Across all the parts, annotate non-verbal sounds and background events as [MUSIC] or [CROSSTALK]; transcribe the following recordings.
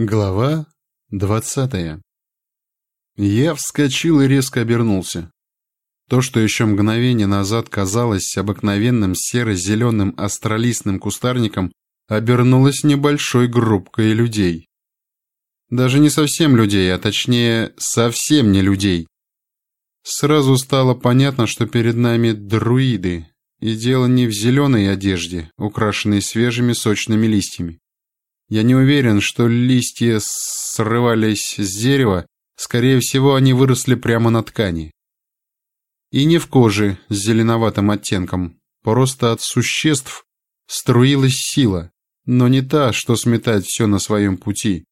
Глава двадцатая Я вскочил и резко обернулся. То, что еще мгновение назад казалось обыкновенным серо-зеленым астролистным кустарником, обернулось небольшой группкой людей. Даже не совсем людей, а точнее, совсем не людей. Сразу стало понятно, что перед нами друиды, и дело не в зеленой одежде, украшенной свежими сочными листьями. Я не уверен, что листья срывались с дерева, скорее всего, они выросли прямо на ткани. И не в коже с зеленоватым оттенком, просто от существ струилась сила, но не та, что сметает все на своем пути.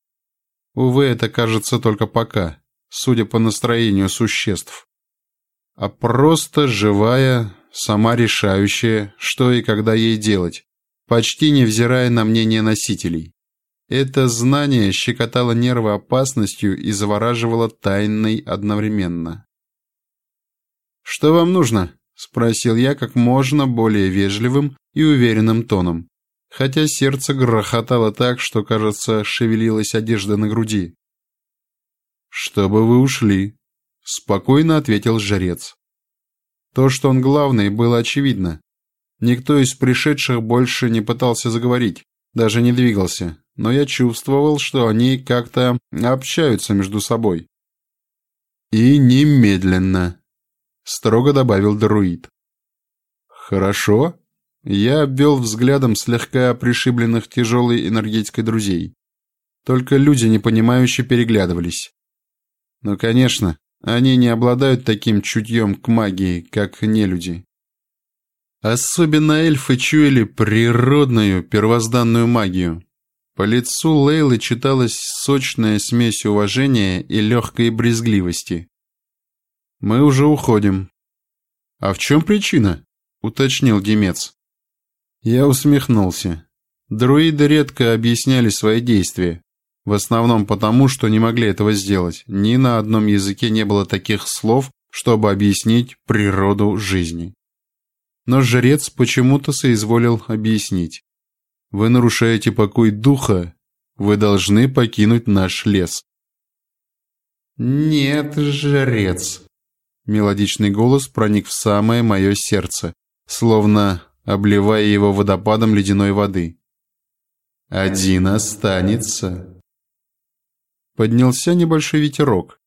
Увы, это кажется только пока, судя по настроению существ. А просто живая, сама решающая, что и когда ей делать, почти невзирая на мнение носителей. Это знание щекотало нервы опасностью и завораживало тайной одновременно. «Что вам нужно?» – спросил я как можно более вежливым и уверенным тоном, хотя сердце грохотало так, что, кажется, шевелилась одежда на груди. «Чтобы вы ушли», – спокойно ответил жрец. То, что он главный, было очевидно. Никто из пришедших больше не пытался заговорить, даже не двигался, но я чувствовал, что они как-то общаются между собой. «И немедленно», — строго добавил друид. «Хорошо». Я обвел взглядом слегка пришибленных тяжелой энергетикой друзей. Только люди, непонимающе, переглядывались. Но, конечно, они не обладают таким чутьем к магии, как нелюди. Особенно эльфы чуяли природную первозданную магию. По лицу Лейлы читалась сочная смесь уважения и легкой брезгливости. «Мы уже уходим». «А в чем причина?» — уточнил Демец. Я усмехнулся. Друиды редко объясняли свои действия. В основном потому, что не могли этого сделать. Ни на одном языке не было таких слов, чтобы объяснить природу жизни. Но жрец почему-то соизволил объяснить. Вы нарушаете покой духа. Вы должны покинуть наш лес. Нет, жрец. Мелодичный голос проник в самое мое сердце, словно обливая его водопадом ледяной воды. Один останется. Поднялся небольшой ветерок.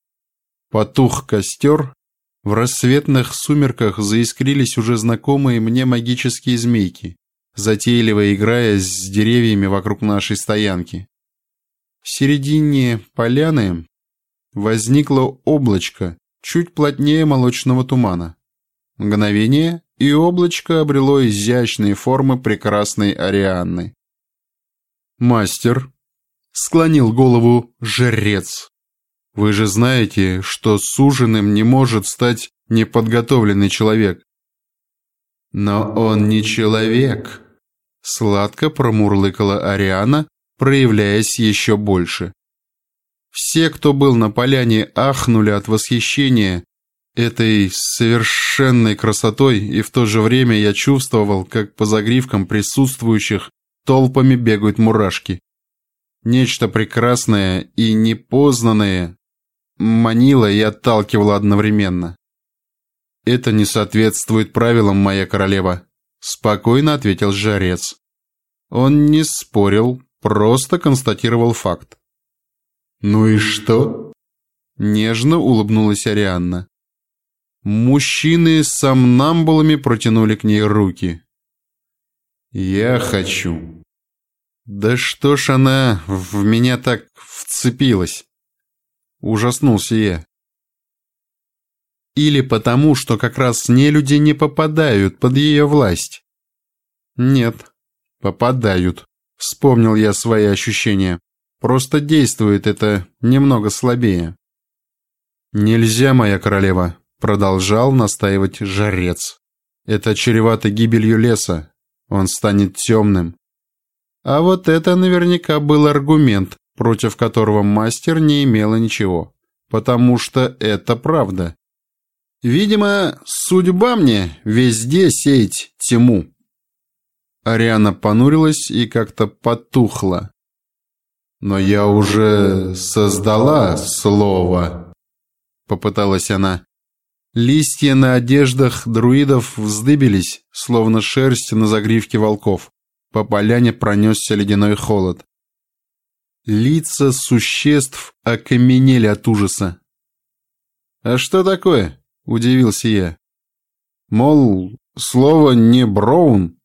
Потух костер. В рассветных сумерках заискрились уже знакомые мне магические змейки затейливо играя с деревьями вокруг нашей стоянки. В середине поляны возникло облачко, чуть плотнее молочного тумана. Мгновение, и облачко обрело изящные формы прекрасной Арианны. «Мастер», — склонил голову жрец, — «вы же знаете, что суженым не может стать неподготовленный человек». «Но он не человек», Сладко промурлыкала Ариана, проявляясь еще больше. Все, кто был на поляне, ахнули от восхищения этой совершенной красотой, и в то же время я чувствовал, как по загривкам присутствующих толпами бегают мурашки. Нечто прекрасное и непознанное манило и отталкивало одновременно. «Это не соответствует правилам, моя королева», Спокойно ответил жрец. Он не спорил, просто констатировал факт. «Ну и что?» Нежно улыбнулась Арианна. Мужчины с сомнамбулами протянули к ней руки. «Я хочу». «Да что ж она в меня так вцепилась?» Ужаснулся я. Или потому, что как раз нелюди не попадают под ее власть? Нет, попадают. Вспомнил я свои ощущения. Просто действует это немного слабее. Нельзя, моя королева, продолжал настаивать жрец. Это чревато гибелью леса. Он станет темным. А вот это наверняка был аргумент, против которого мастер не имела ничего. Потому что это правда. Видимо, судьба мне везде сеять тьму. Ариана понурилась и как-то потухла. Но я уже создала слово, попыталась она. Листья на одеждах друидов вздыбились, словно шерсть на загривке волков. По поляне пронесся ледяной холод. Лица существ окаменели от ужаса. «А что такое?» – удивился я. «Мол, слово не Броун.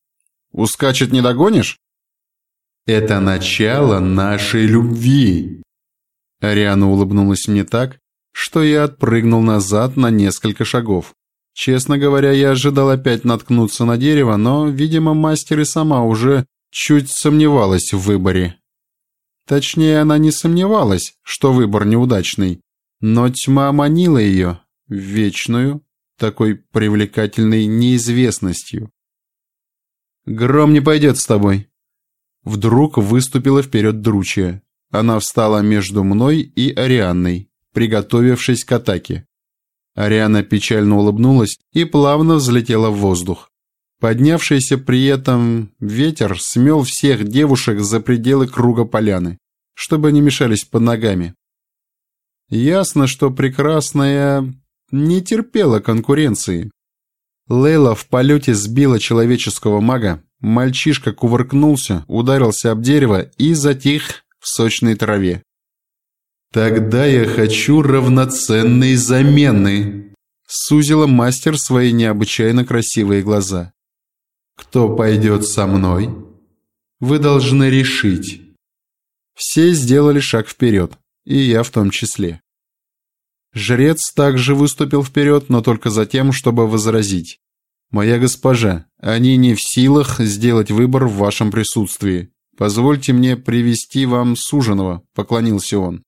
Ускачет не догонишь?» «Это начало нашей любви!» Ариана улыбнулась мне так, что я отпрыгнул назад на несколько шагов. Честно говоря, я ожидал опять наткнуться на дерево, но, видимо, мастер и сама уже чуть сомневалась в выборе. Точнее, она не сомневалась, что выбор неудачный, но тьма манила ее вечную, такой привлекательной неизвестностью. «Гром не пойдет с тобой». Вдруг выступила вперед Дручья. Она встала между мной и Арианной, приготовившись к атаке. Ариана печально улыбнулась и плавно взлетела в воздух. Поднявшийся при этом ветер смел всех девушек за пределы круга поляны, чтобы не мешались под ногами. Ясно, что прекрасная не терпела конкуренции. Лейла в полете сбила человеческого мага, мальчишка кувыркнулся, ударился об дерево и затих в сочной траве. «Тогда я хочу равноценной замены», — сузила мастер свои необычайно красивые глаза. «Кто пойдет со мной? Вы должны решить». Все сделали шаг вперед, и я в том числе. Жрец также выступил вперед, но только за тем, чтобы возразить. «Моя госпожа, они не в силах сделать выбор в вашем присутствии. Позвольте мне привести вам суженого», — поклонился он.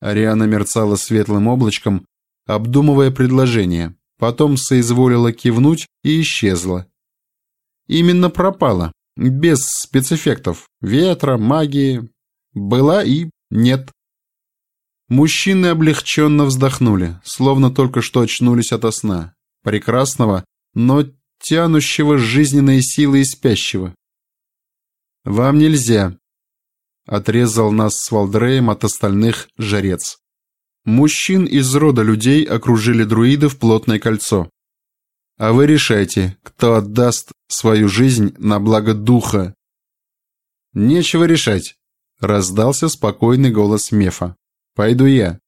Ариана мерцала светлым облачком, обдумывая предложение, потом соизволила кивнуть и исчезла. Именно пропала, без спецэффектов, ветра, магии. Была и нет. Мужчины облегченно вздохнули, словно только что очнулись ото сна. Прекрасного, но тянущего жизненные силы и спящего. «Вам нельзя», Отрезал нас с Валдреем от остальных жрец. Мужчин из рода людей окружили друиды в плотное кольцо. А вы решайте, кто отдаст свою жизнь на благо духа. Нечего решать, раздался спокойный голос Мефа. Пойду я.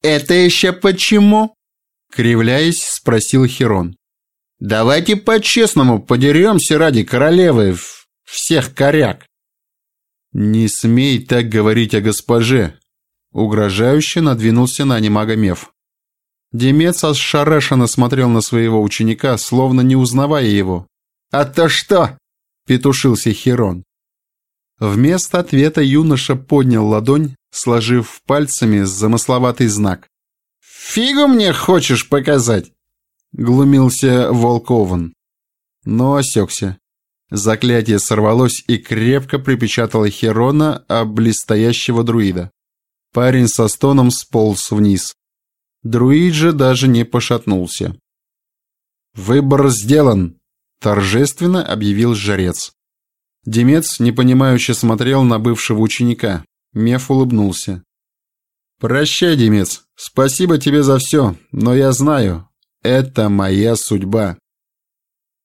Это еще почему? Кривляясь, спросил Херон. Давайте по-честному подеремся ради королевы всех коряк. «Не смей так говорить о госпоже!» Угрожающе надвинулся на немага Меф. Демец ошарашенно смотрел на своего ученика, словно не узнавая его. «А то что?» – петушился Херон. Вместо ответа юноша поднял ладонь, сложив пальцами замысловатый знак. «Фигу мне хочешь показать?» – глумился Волкован. Но осекся. Заклятие сорвалось и крепко припечатало Херона об блестящего друида. Парень со стоном сполз вниз. Друид же даже не пошатнулся. «Выбор сделан!» – торжественно объявил жрец. Демец непонимающе смотрел на бывшего ученика. Меф улыбнулся. «Прощай, Демец, спасибо тебе за все, но я знаю, это моя судьба».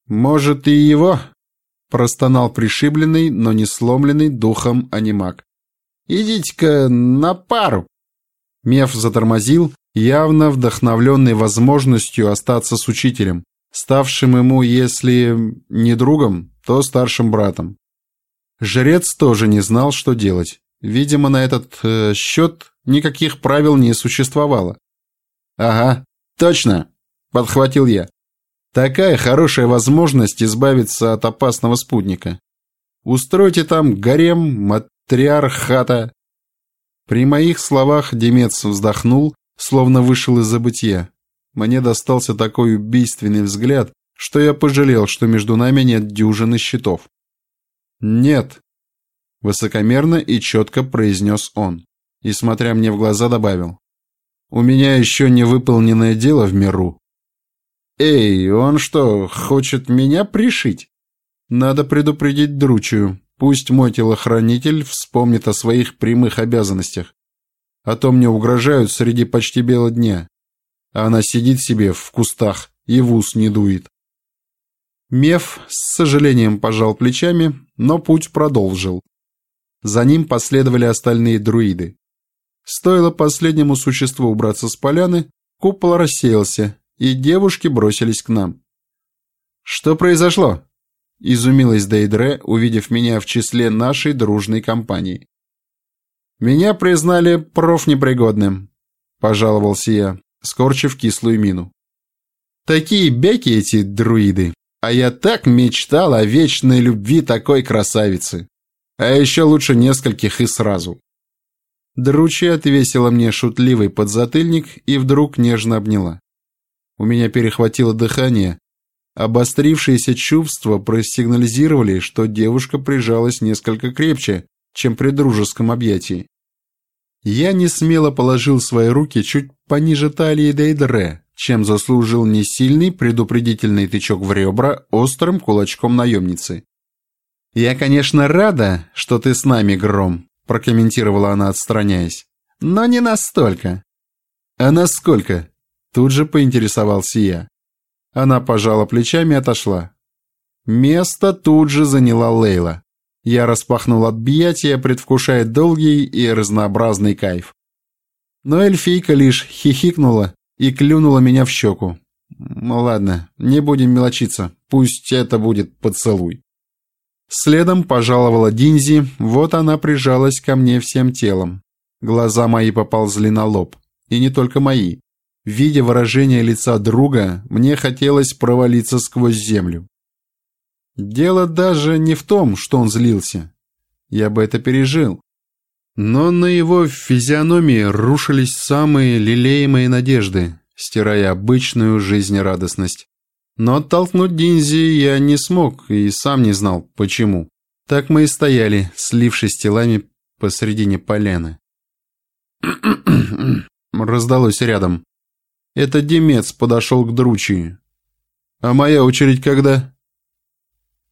«Может, и его?» простонал пришибленный, но не сломленный духом анимак. «Идите-ка на пару!» Меф затормозил, явно вдохновленный возможностью остаться с учителем, ставшим ему, если не другом, то старшим братом. Жрец тоже не знал, что делать. Видимо, на этот э, счет никаких правил не существовало. «Ага, точно!» – подхватил я. Такая хорошая возможность избавиться от опасного спутника. Устройте там гарем матриархата. При моих словах Демец вздохнул, словно вышел из забытия. Мне достался такой убийственный взгляд, что я пожалел, что между нами нет дюжины щитов. «Нет», — высокомерно и четко произнес он, и, смотря мне в глаза, добавил. «У меня еще не выполненное дело в миру, «Эй, он что, хочет меня пришить?» «Надо предупредить Дручью. Пусть мой телохранитель вспомнит о своих прямых обязанностях. А то мне угрожают среди почти бела дня. А она сидит себе в кустах и в ус не дует. Меф с сожалением пожал плечами, но путь продолжил. За ним последовали остальные друиды. Стоило последнему существу убраться с поляны, купол рассеялся, и девушки бросились к нам. «Что произошло?» – изумилась Дейдре, увидев меня в числе нашей дружной компании. «Меня признали профнепригодным», – пожаловался я, скорчив кислую мину. «Такие беки эти друиды, а я так мечтал о вечной любви такой красавицы. А еще лучше нескольких и сразу». Дручи отвесила мне шутливый подзатыльник и вдруг нежно обняла. У меня перехватило дыхание. Обострившиеся чувства просигнализировали, что девушка прижалась несколько крепче, чем при дружеском объятии. Я не смело положил свои руки чуть пониже талии Дейдре, чем заслужил несильный предупредительный тычок в ребра острым кулачком наемницы. «Я, конечно, рада, что ты с нами, Гром», прокомментировала она, отстраняясь. «Но не настолько». «А насколько?» Тут же поинтересовался я. Она пожала плечами и отошла. Место тут же заняла Лейла. Я распахнул объятия, предвкушая долгий и разнообразный кайф. Но эльфийка лишь хихикнула и клюнула меня в щеку. Ну ладно, не будем мелочиться, пусть это будет поцелуй. Следом пожаловала Динзи, вот она прижалась ко мне всем телом. Глаза мои поползли на лоб. И не только мои. Видя выражение лица друга, мне хотелось провалиться сквозь землю. Дело даже не в том, что он злился. Я бы это пережил. Но на его физиономии рушились самые лелеемые надежды, стирая обычную жизнерадостность. Но оттолкнуть Динзи я не смог и сам не знал, почему. Так мы и стояли, слившись телами посредине поляны. [CLEARS THROAT] Раздалось рядом. Это Демец подошел к Дручии. «А моя очередь когда?»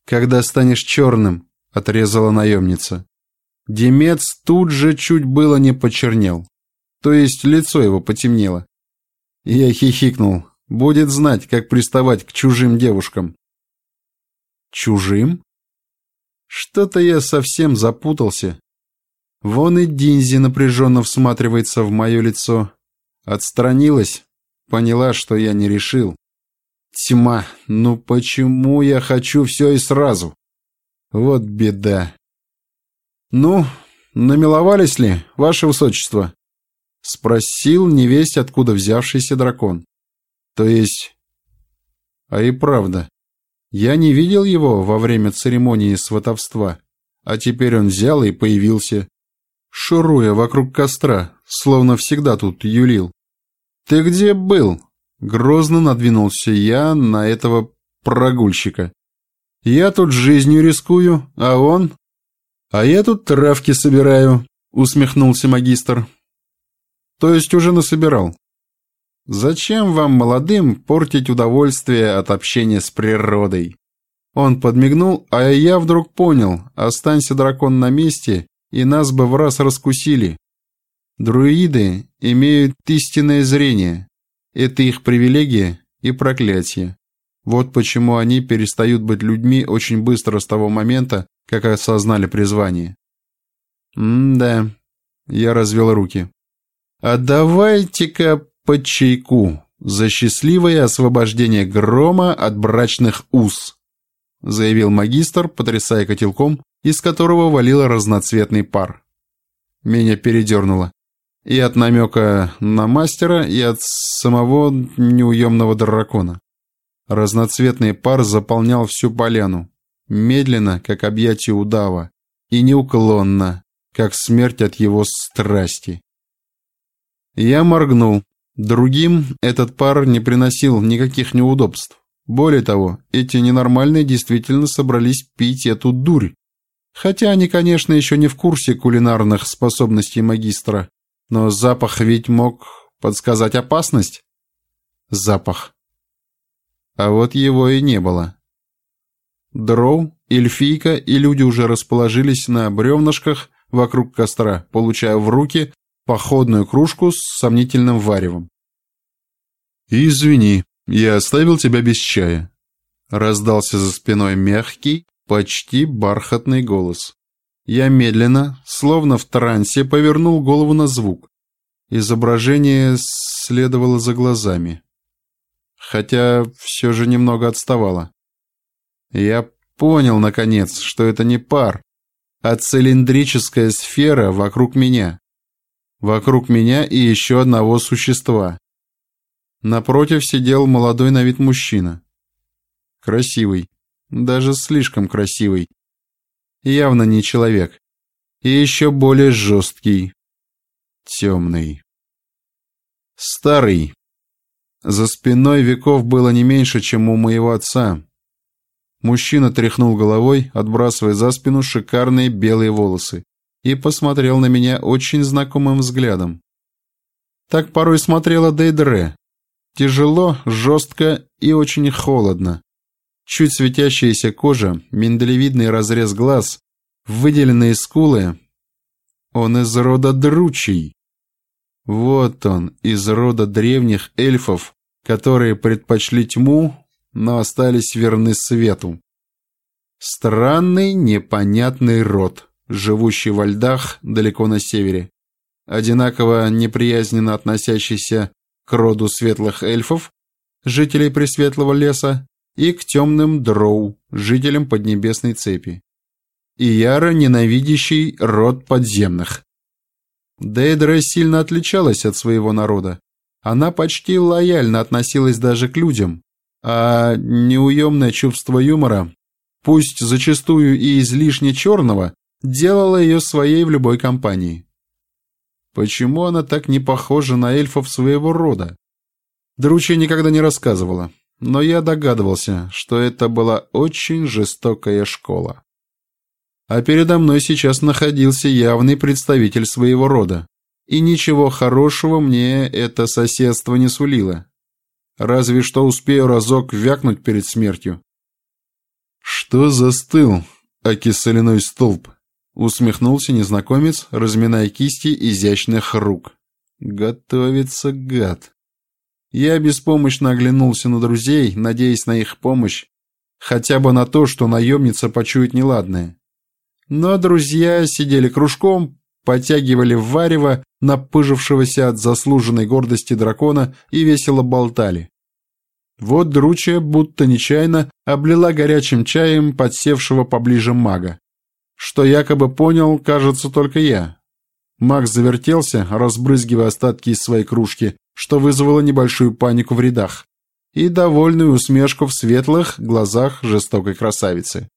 «Когда станешь черным», — отрезала наемница. Демец тут же чуть было не почернел. То есть лицо его потемнело. Я хихикнул. Будет знать, как приставать к чужим девушкам. Чужим? Что-то я совсем запутался. Вон и Динзи напряженно всматривается в мое лицо. Отстранилась, Поняла, что я не решил. Тьма, ну почему я хочу все и сразу? Вот беда. Ну, намиловались ли, ваше высочество? Спросил невесть, откуда взявшийся дракон. То есть... А и правда, я не видел его во время церемонии сватовства, а теперь он взял и появился, шуруя вокруг костра, словно всегда тут юлил. «Ты где был?» Грозно надвинулся я на этого прогульщика. «Я тут жизнью рискую, а он...» «А я тут травки собираю», — усмехнулся магистр. «То есть уже насобирал?» «Зачем вам, молодым, портить удовольствие от общения с природой?» Он подмигнул, а я вдруг понял, останься дракон на месте, и нас бы в раз раскусили. Друиды имеют истинное зрение. Это их привилегия и проклятие. Вот почему они перестают быть людьми очень быстро с того момента, как осознали призвание. М-да, я развел руки. А давайте-ка по чайку за счастливое освобождение грома от брачных уз, заявил магистр, потрясая котелком, из которого валил разноцветный пар. Меня передернуло. И от намека на мастера, и от самого неуемного дракона. Разноцветный пар заполнял всю поляну, медленно, как объятие удава, и неуклонно, как смерть от его страсти. Я моргнул. Другим этот пар не приносил никаких неудобств. Более того, эти ненормальные действительно собрались пить эту дурь. Хотя они, конечно, еще не в курсе кулинарных способностей магистра, но запах ведь мог подсказать опасность. Запах. А вот его и не было. Дроу, Эльфийка и люди уже расположились на бревнышках вокруг костра, получая в руки походную кружку с сомнительным варевом. «Извини, я оставил тебя без чая», — раздался за спиной мягкий, почти бархатный голос. Я медленно, словно в трансе, повернул голову на звук. Изображение следовало за глазами. Хотя все же немного отставало. Я понял, наконец, что это не пар, а цилиндрическая сфера вокруг меня. Вокруг меня и еще одного существа. Напротив сидел молодой на вид мужчина. Красивый, даже слишком красивый. Явно не человек. И еще более жесткий, темный. Старый. За спиной веков было не меньше, чем у моего отца. Мужчина тряхнул головой, отбрасывая за спину шикарные белые волосы, и посмотрел на меня очень знакомым взглядом. Так порой смотрела Дейдре. Тяжело, жестко и очень холодно. Чуть светящаяся кожа, миндалевидный разрез глаз, выделенные скулы, он из рода дручий. Вот он, из рода древних эльфов, которые предпочли тьму, но остались верны свету. Странный, непонятный род, живущий во льдах далеко на севере, одинаково неприязненно относящийся к роду светлых эльфов, жителей Пресветлого леса, и к темным дроу, жителям Поднебесной цепи и яро ненавидящий род подземных. Дейдра сильно отличалась от своего народа. Она почти лояльно относилась даже к людям, а неуемное чувство юмора, пусть зачастую и излишне черного, делало ее своей в любой компании. Почему она так не похожа на эльфов своего рода? Дручья никогда не рассказывала, но я догадывался, что это была очень жестокая школа а передо мной сейчас находился явный представитель своего рода. И ничего хорошего мне это соседство не сулило. Разве что успею разок вякнуть перед смертью. «Что застыл, аки соляной столб?» — усмехнулся незнакомец, разминая кисти изящных рук. «Готовится гад». Я беспомощно оглянулся на друзей, надеясь на их помощь, хотя бы на то, что наемница почует неладное. Но друзья сидели кружком, потягивали в варево, напыжившегося от заслуженной гордости дракона, и весело болтали. Вот Дручья, будто нечаянно, облила горячим чаем подсевшего поближе мага. Что якобы понял, кажется, только я. Маг завертелся, разбрызгивая остатки из своей кружки, что вызвало небольшую панику в рядах, и довольную усмешку в светлых глазах жестокой красавицы.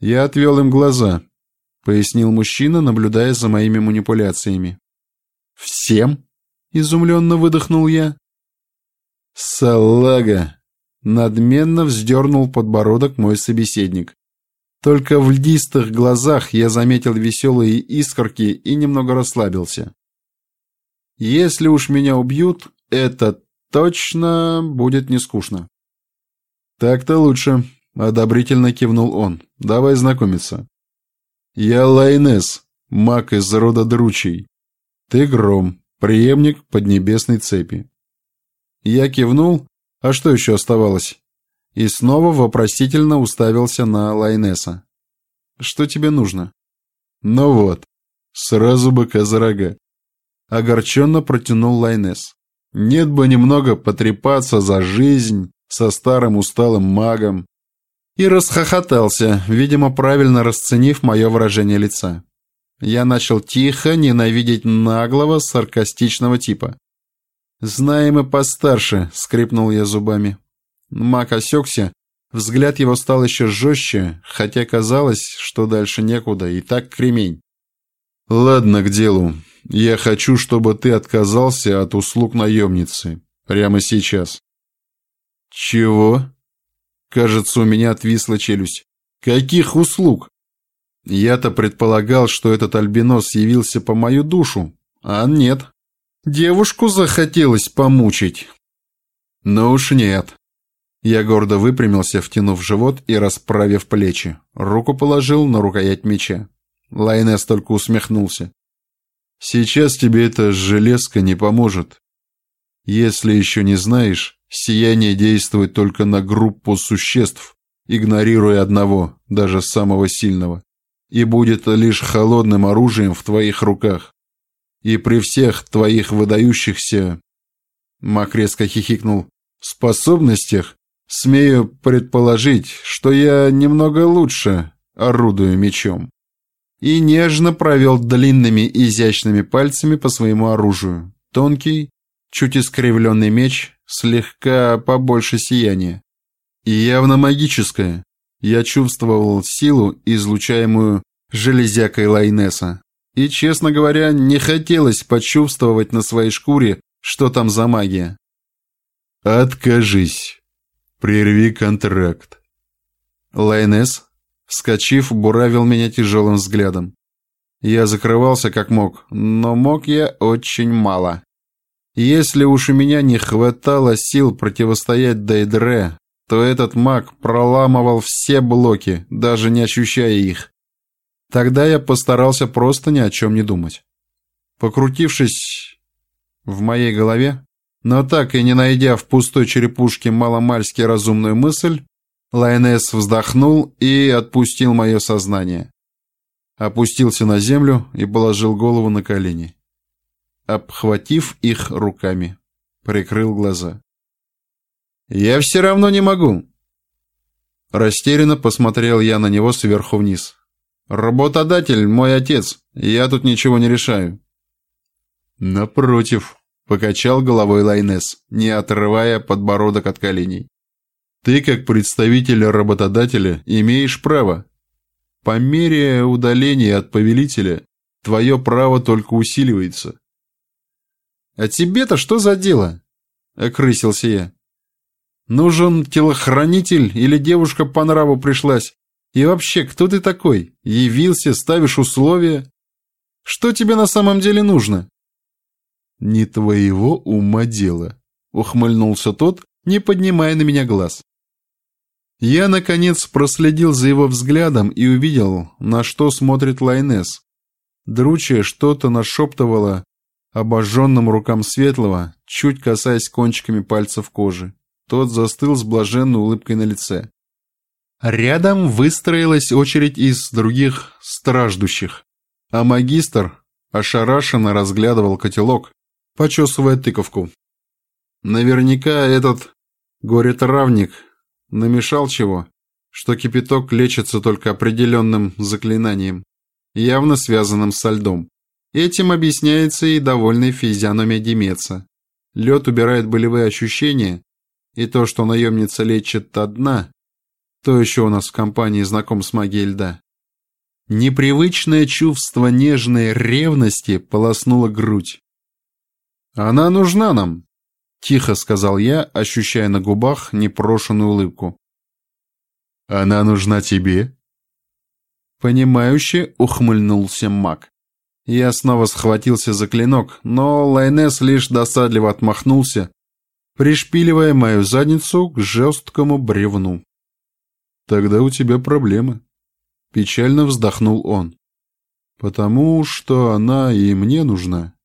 «Я отвел им глаза», — пояснил мужчина, наблюдая за моими манипуляциями. «Всем?» — изумленно выдохнул я. «Салага!» — надменно вздернул подбородок мой собеседник. Только в льдистых глазах я заметил веселые искорки и немного расслабился. «Если уж меня убьют, это точно будет не скучно». «Так-то лучше», Одобрительно кивнул он. Давай знакомиться. Я Лайнес, маг из рода Дручий. Ты Гром, преемник Поднебесной цепи. Я кивнул, а что еще оставалось? И снова вопросительно уставился на Лайнеса. Что тебе нужно? Ну вот, сразу быка за рога. Огорченно протянул Лайнес. Нет бы немного потрепаться за жизнь со старым усталым магом, и расхохотался, видимо, правильно расценив мое выражение лица. Я начал тихо ненавидеть наглого, саркастичного типа. «Знаем и постарше», — скрипнул я зубами. Мак осекся, взгляд его стал еще жестче, хотя казалось, что дальше некуда, и так кремень. «Ладно, к делу. Я хочу, чтобы ты отказался от услуг наемницы. Прямо сейчас». «Чего?» Кажется, у меня отвисла челюсть. Каких услуг? Я-то предполагал, что этот альбинос явился по мою душу, а нет. Девушку захотелось помучить. Но уж нет. Я гордо выпрямился, втянув живот и расправив плечи. Руку положил на рукоять меча. Лайнес только усмехнулся. «Сейчас тебе эта железка не поможет. Если еще не знаешь, сияние действует только на группу существ, игнорируя одного, даже самого сильного, и будет лишь холодным оружием в твоих руках. И при всех твоих выдающихся...» Мак резко хихикнул. «Способностях Смею предположить, что я немного лучше орудую мечом. И нежно провел длинными изящными пальцами по своему оружию. Тонкий, чуть искривленный меч, слегка побольше сияния. И явно магическое. Я чувствовал силу, излучаемую железякой Лайнеса. И, честно говоря, не хотелось почувствовать на своей шкуре, что там за магия. «Откажись», Прерви контракт. Лайнес, вскочив, буравил меня тяжелым взглядом. Я закрывался как мог, но мог я очень мало. Если уж у меня не хватало сил противостоять Дейдре, то этот маг проламывал все блоки, даже не ощущая их. Тогда я постарался просто ни о чем не думать. Покрутившись в моей голове, но так и не найдя в пустой черепушке маломальски разумную мысль, Лайнес вздохнул и отпустил мое сознание. Опустился на землю и положил голову на колени. Обхватив их руками, прикрыл глаза. «Я все равно не могу!» Растерянно посмотрел я на него сверху вниз. «Работодатель мой отец, я тут ничего не решаю». «Напротив», Покачал головой Лайнес, не отрывая подбородок от коленей. Ты, как представитель работодателя, имеешь право. По мере удаления от повелителя, твое право только усиливается. А тебе-то что за дело? Окрысился я. Нужен телохранитель или девушка по нраву пришлась? И вообще, кто ты такой? Явился, ставишь условия? Что тебе на самом деле нужно? «Не твоего ума дело», — ухмыльнулся тот, не поднимая на меня глаз. Я, наконец, проследил за его взглядом и увидел, на что смотрит Лайнес. Дручья что-то нашептывала обожженным рукам Светлого, чуть касаясь кончиками пальцев кожи. Тот застыл с блаженной улыбкой на лице. Рядом выстроилась очередь из других страждущих, а магистр ошарашенно разглядывал котелок, почесывая тыковку. Наверняка этот горе-травник намешал чего, что кипяток лечится только определенным заклинанием, явно связанным со льдом. Этим объясняется и довольный физиономия Демеца. Лед убирает болевые ощущения, и то, что наемница лечит одна, то еще у нас в компании знаком с магией льда. Непривычное чувство нежной ревности полоснуло грудь. «Она нужна нам», — тихо сказал я, ощущая на губах непрошенную улыбку. «Она нужна тебе?» Понимающе ухмыльнулся маг. Я снова схватился за клинок, но Лайнес лишь досадливо отмахнулся, пришпиливая мою задницу к жесткому бревну. «Тогда у тебя проблемы», — печально вздохнул он. «Потому что она и мне нужна».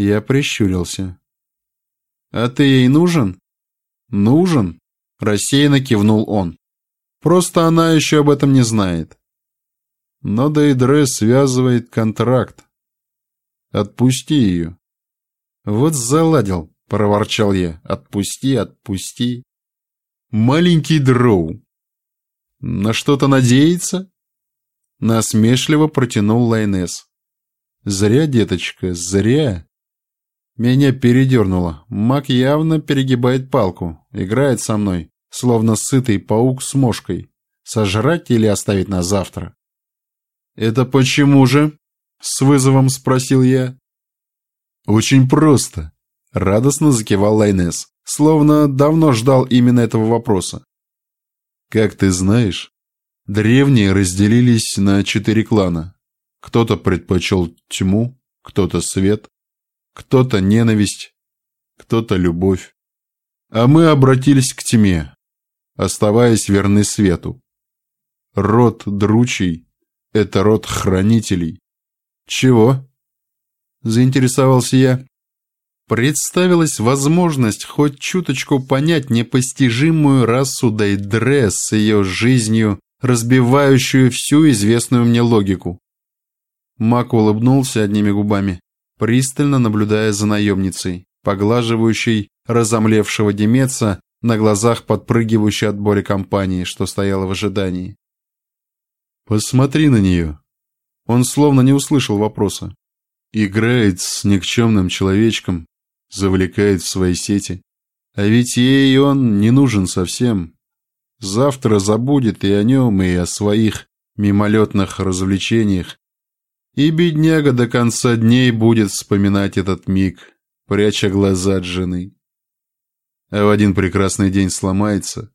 Я прищурился. «А ты ей нужен?» «Нужен?» – рассеянно кивнул он. «Просто она еще об этом не знает». Но Дейдре связывает контракт. Отпусти ее. Вот заладил, проворчал я. Отпусти, отпусти. Маленький дроу. На что-то надеется? Насмешливо протянул Лайнес. Зря, деточка, зря. Меня передернуло. Маг явно перегибает палку. Играет со мной, словно сытый паук с мошкой. Сожрать или оставить на завтра? «Это почему же?» — с вызовом спросил я. «Очень просто», — радостно закивал Лайнес, словно давно ждал именно этого вопроса. «Как ты знаешь, древние разделились на четыре клана. Кто-то предпочел тьму, кто-то свет, кто-то ненависть, кто-то любовь. а мы обратились к тьме, оставаясь верны свету. Род дручий — это род хранителей. Чего? Заинтересовался я. Представилась возможность хоть чуточку понять непостижимую расу Дейдре с ее жизнью, разбивающую всю известную мне логику. Мак улыбнулся одними губами, пристально наблюдая за наемницей, поглаживающей разомлевшего Демеца на глазах подпрыгивающей от боли компании, что стояла в ожидании. «Посмотри на нее!» Он словно не услышал вопроса. Играет с никчемным человечком, завлекает в свои сети. А ведь ей он не нужен совсем. Завтра забудет и о нем, и о своих мимолетных развлечениях. И бедняга до конца дней будет вспоминать этот миг, пряча глаза от жены. А в один прекрасный день сломается,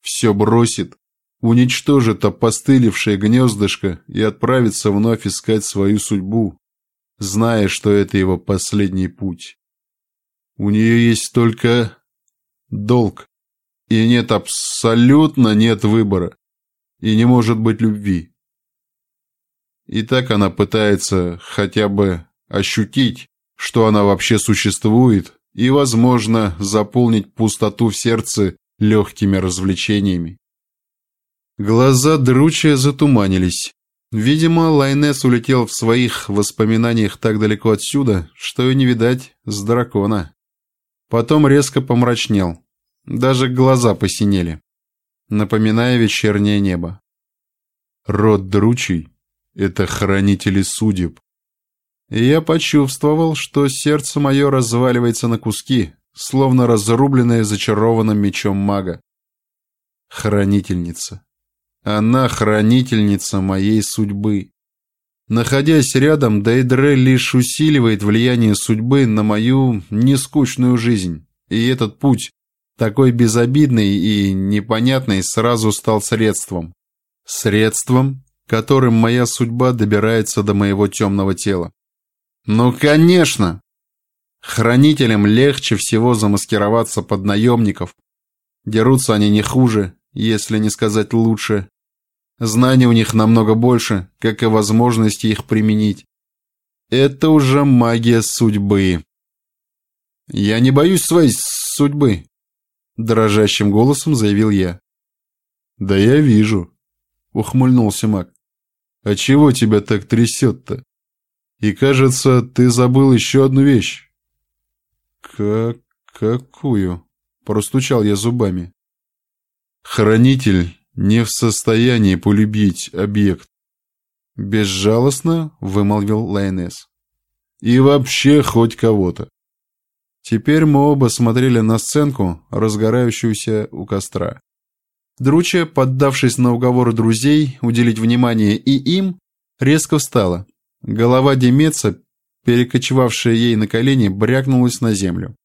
все бросит, уничтожит опостылевшее гнездышко и отправится вновь искать свою судьбу, зная, что это его последний путь. У нее есть только долг, и нет абсолютно нет выбора, и не может быть любви. И так она пытается хотя бы ощутить, что она вообще существует, и, возможно, заполнить пустоту в сердце легкими развлечениями. Глаза Друча затуманились. Видимо, Лайнес улетел в своих воспоминаниях так далеко отсюда, что и не видать с дракона. Потом резко помрачнел. Даже глаза посинели, напоминая вечернее небо. Род Дручий — это хранители судеб. И я почувствовал, что сердце мое разваливается на куски, словно разрубленное зачарованным мечом мага. Хранительница. Она хранительница моей судьбы. Находясь рядом, Дейдре лишь усиливает влияние судьбы на мою нескучную жизнь. И этот путь, такой безобидный и непонятный, сразу стал средством. Средством, которым моя судьба добирается до моего темного тела. Ну, конечно! Хранителям легче всего замаскироваться под наемников. Дерутся они не хуже, если не сказать лучше, Знаний у них намного больше, как и возможности их применить. Это уже магия судьбы. Я не боюсь своей судьбы, дрожащим голосом заявил я. Да я вижу, ухмыльнулся маг. А чего тебя так трясет-то? И кажется, ты забыл еще одну вещь. Как... какую? Простучал я зубами. Хранитель не в состоянии полюбить объект. Безжалостно вымолвил Лайнес. И вообще хоть кого-то. Теперь мы оба смотрели на сценку, разгорающуюся у костра. Друча, поддавшись на уговоры друзей уделить внимание и им, резко встала. Голова Демеца, перекочевавшая ей на колени, брякнулась на землю.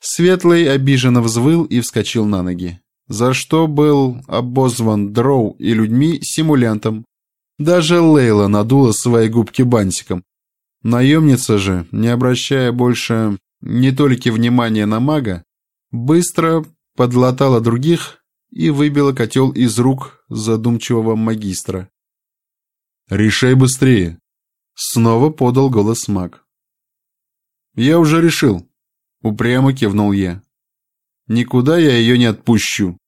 Светлый обиженно взвыл и вскочил на ноги за что был обозван Дроу и людьми-симулянтом. Даже Лейла надула свои губки бантиком. Наемница же, не обращая больше не только внимания на мага, быстро подлатала других и выбила котел из рук задумчивого магистра. «Решай быстрее!» — снова подал голос маг. «Я уже решил», — упрямо кивнул я. Никуда я ее не отпущу.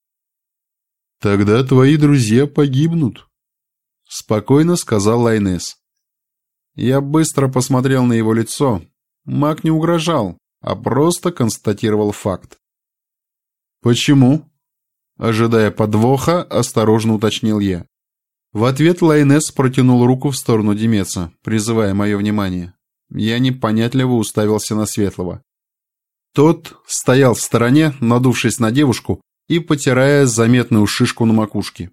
Тогда твои друзья погибнут, спокойно сказал Лайнес. Я быстро посмотрел на его лицо. Маг не угрожал, а просто констатировал факт. Почему? Ожидая подвоха, осторожно уточнил я. В ответ Лайнес протянул руку в сторону Демеца, призывая мое внимание. Я непонятливо уставился на Светлого. Тот стоял в стороне, надувшись на девушку и потирая заметную шишку на макушке.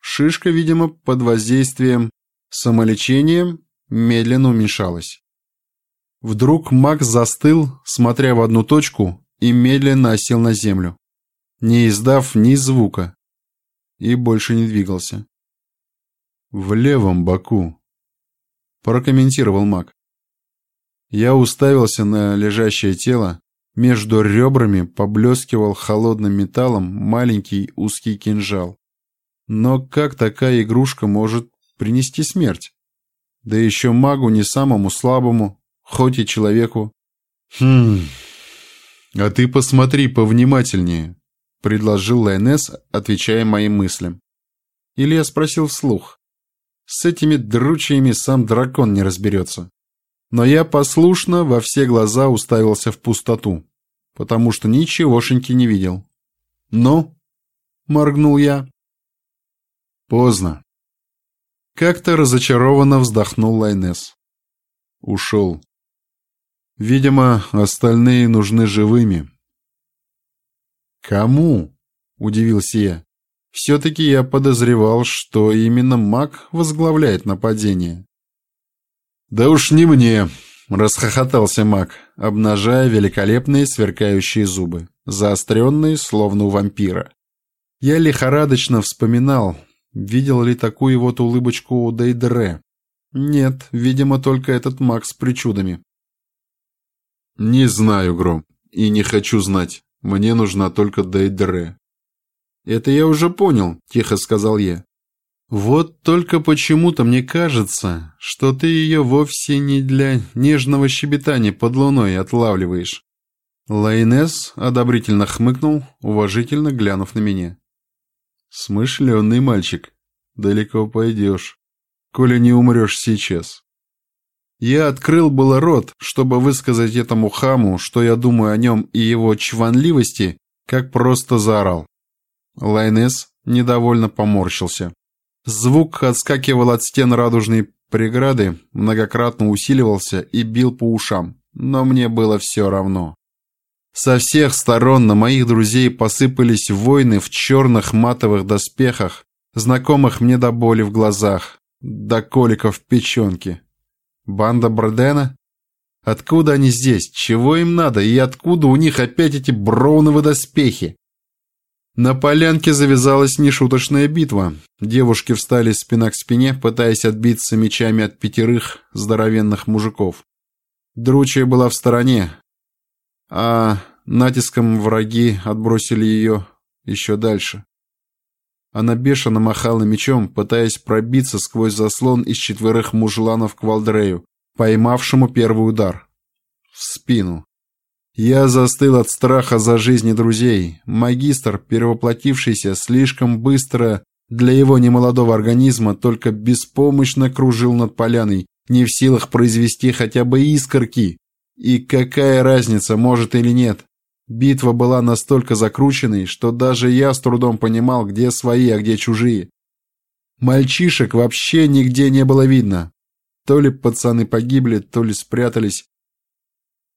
Шишка, видимо, под воздействием самолечения медленно уменьшалась. Вдруг маг застыл, смотря в одну точку, и медленно осел на землю, не издав ни звука, и больше не двигался. «В левом боку», – прокомментировал маг. Я уставился на лежащее тело, Между ребрами поблескивал холодным металлом маленький узкий кинжал. Но как такая игрушка может принести смерть? Да еще магу не самому слабому, хоть и человеку. «Хм... А ты посмотри повнимательнее», — предложил Лайнес, отвечая моим мыслям. Или я спросил вслух. С этими дручьями сам дракон не разберется. Но я послушно во все глаза уставился в пустоту, потому что ничегошеньки не видел. «Ну?» — моргнул я. «Поздно». Как-то разочарованно вздохнул Лайнес. Ушел. Видимо, остальные нужны живыми. «Кому?» — удивился я. «Все-таки я подозревал, что именно маг возглавляет нападение». «Да уж не мне!» — расхохотался маг, обнажая великолепные сверкающие зубы, заостренные, словно у вампира. Я лихорадочно вспоминал, видел ли такую вот улыбочку у Дейдре. Нет, видимо, только этот маг с причудами. «Не знаю, Гром, и не хочу знать. Мне нужна только Дейдре». «Это я уже понял», — тихо сказал я. Вот только почему-то мне кажется, что ты ее вовсе не для нежного щебетания под луной отлавливаешь. Лайнес одобрительно хмыкнул, уважительно глянув на меня. Смышленый мальчик, далеко пойдешь, коли не умрешь сейчас. Я открыл было рот, чтобы высказать этому хаму, что я думаю о нем и его чванливости, как просто заорал. Лайнес недовольно поморщился. Звук отскакивал от стен радужной преграды, многократно усиливался и бил по ушам, но мне было все равно. Со всех сторон на моих друзей посыпались воины в черных матовых доспехах, знакомых мне до боли в глазах, до коликов в печенке. Банда Бродена? Откуда они здесь? Чего им надо? И откуда у них опять эти броуновые доспехи? На полянке завязалась нешуточная битва. Девушки встали спина к спине, пытаясь отбиться мечами от пятерых здоровенных мужиков. Дручья была в стороне, а натиском враги отбросили ее еще дальше. Она бешено махала мечом, пытаясь пробиться сквозь заслон из четверых мужланов к Валдрею, поймавшему первый удар. В спину. Я застыл от страха за жизни друзей. Магистр, перевоплотившийся слишком быстро для его немолодого организма, только беспомощно кружил над поляной, не в силах произвести хотя бы искорки. И какая разница, может или нет? Битва была настолько закрученной, что даже я с трудом понимал, где свои, а где чужие. Мальчишек вообще нигде не было видно. То ли пацаны погибли, то ли спрятались,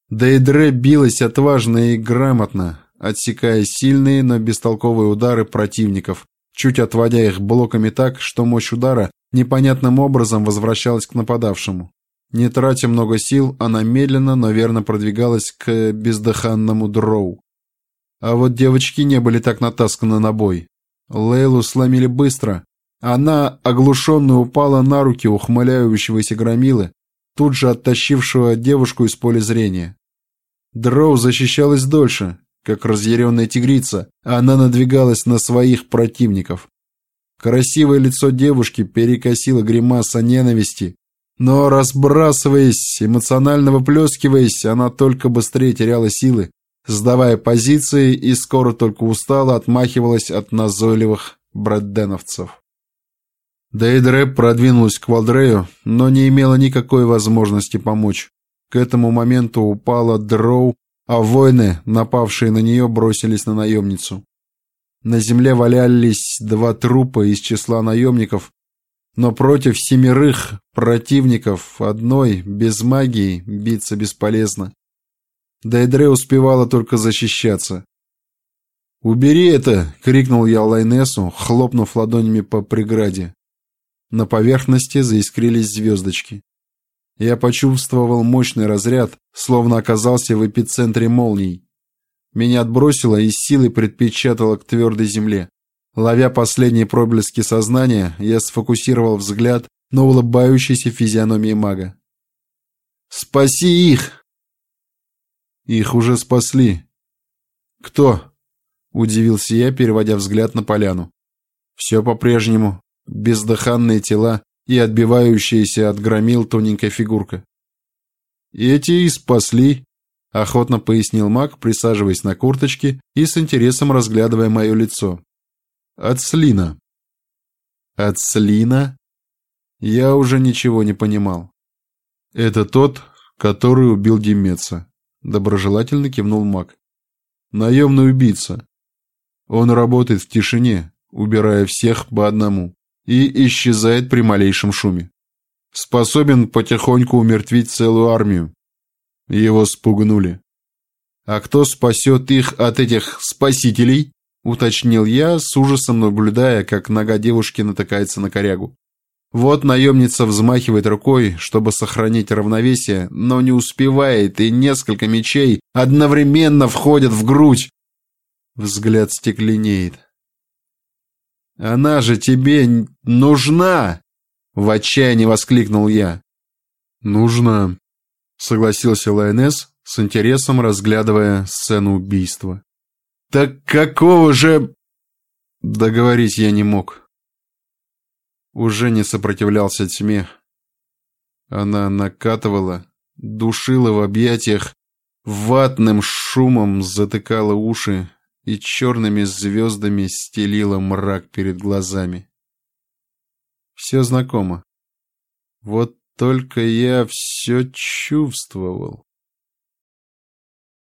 Дейдре билась отважно и грамотно, отсекая сильные, но бестолковые удары противников, чуть отводя их блоками так, что мощь удара непонятным образом возвращалась к нападавшему. Не тратя много сил, она медленно, но верно продвигалась к бездыханному дроу. А вот девочки не были так натасканы на бой. Лейлу сломили быстро. Она, оглушенная, упала на руки ухмыляющегося громилы, тут же оттащившего девушку из поля зрения. Дроу защищалась дольше, как разъяренная тигрица, а она надвигалась на своих противников. Красивое лицо девушки перекосило гримаса ненависти, но разбрасываясь, эмоционально выплескиваясь, она только быстрее теряла силы, сдавая позиции и скоро только устала отмахивалась от назойливых брэдденовцев. Дейдре продвинулась к Валдрею, но не имела никакой возможности помочь. К этому моменту упала дроу, а воины, напавшие на нее, бросились на наемницу. На земле валялись два трупа из числа наемников, но против семерых противников одной, без магии, биться бесполезно. Дайдре успевала только защищаться. «Убери это!» — крикнул я Лайнесу, хлопнув ладонями по преграде. На поверхности заискрились звездочки. Я почувствовал мощный разряд, словно оказался в эпицентре молний. Меня отбросило и силой предпечатало к твердой земле. Ловя последние проблески сознания, я сфокусировал взгляд на улыбающейся физиономии мага. «Спаси их!» Их уже спасли. Кто? Удивился я, переводя взгляд на поляну. Все по-прежнему. Бездыханные тела и отбивающаяся от громил тоненькая фигурка. «Эти и спасли», — охотно пояснил маг, присаживаясь на курточке и с интересом разглядывая мое лицо. «От слина». «От слина?» Я уже ничего не понимал. «Это тот, который убил Демеца», — доброжелательно кивнул маг. «Наемный убийца. Он работает в тишине, убирая всех по одному, и исчезает при малейшем шуме способен потихоньку умертвить целую армию. Его спугнули. А кто спасет их от этих спасителей? Уточнил я, с ужасом наблюдая, как нога девушки натыкается на корягу. Вот наемница взмахивает рукой, чтобы сохранить равновесие, но не успевает, и несколько мечей одновременно входят в грудь. Взгляд стекленеет. «Она же тебе нужна!» В отчаянии воскликнул я. «Нужно», — согласился Лайонес, с интересом разглядывая сцену убийства. «Так какого же...» Договорить я не мог. Уже не сопротивлялся тьме. Она накатывала, душила в объятиях, ватным шумом затыкала уши и черными звездами стелила мрак перед глазами. Все знакомо. Вот только я все чувствовал.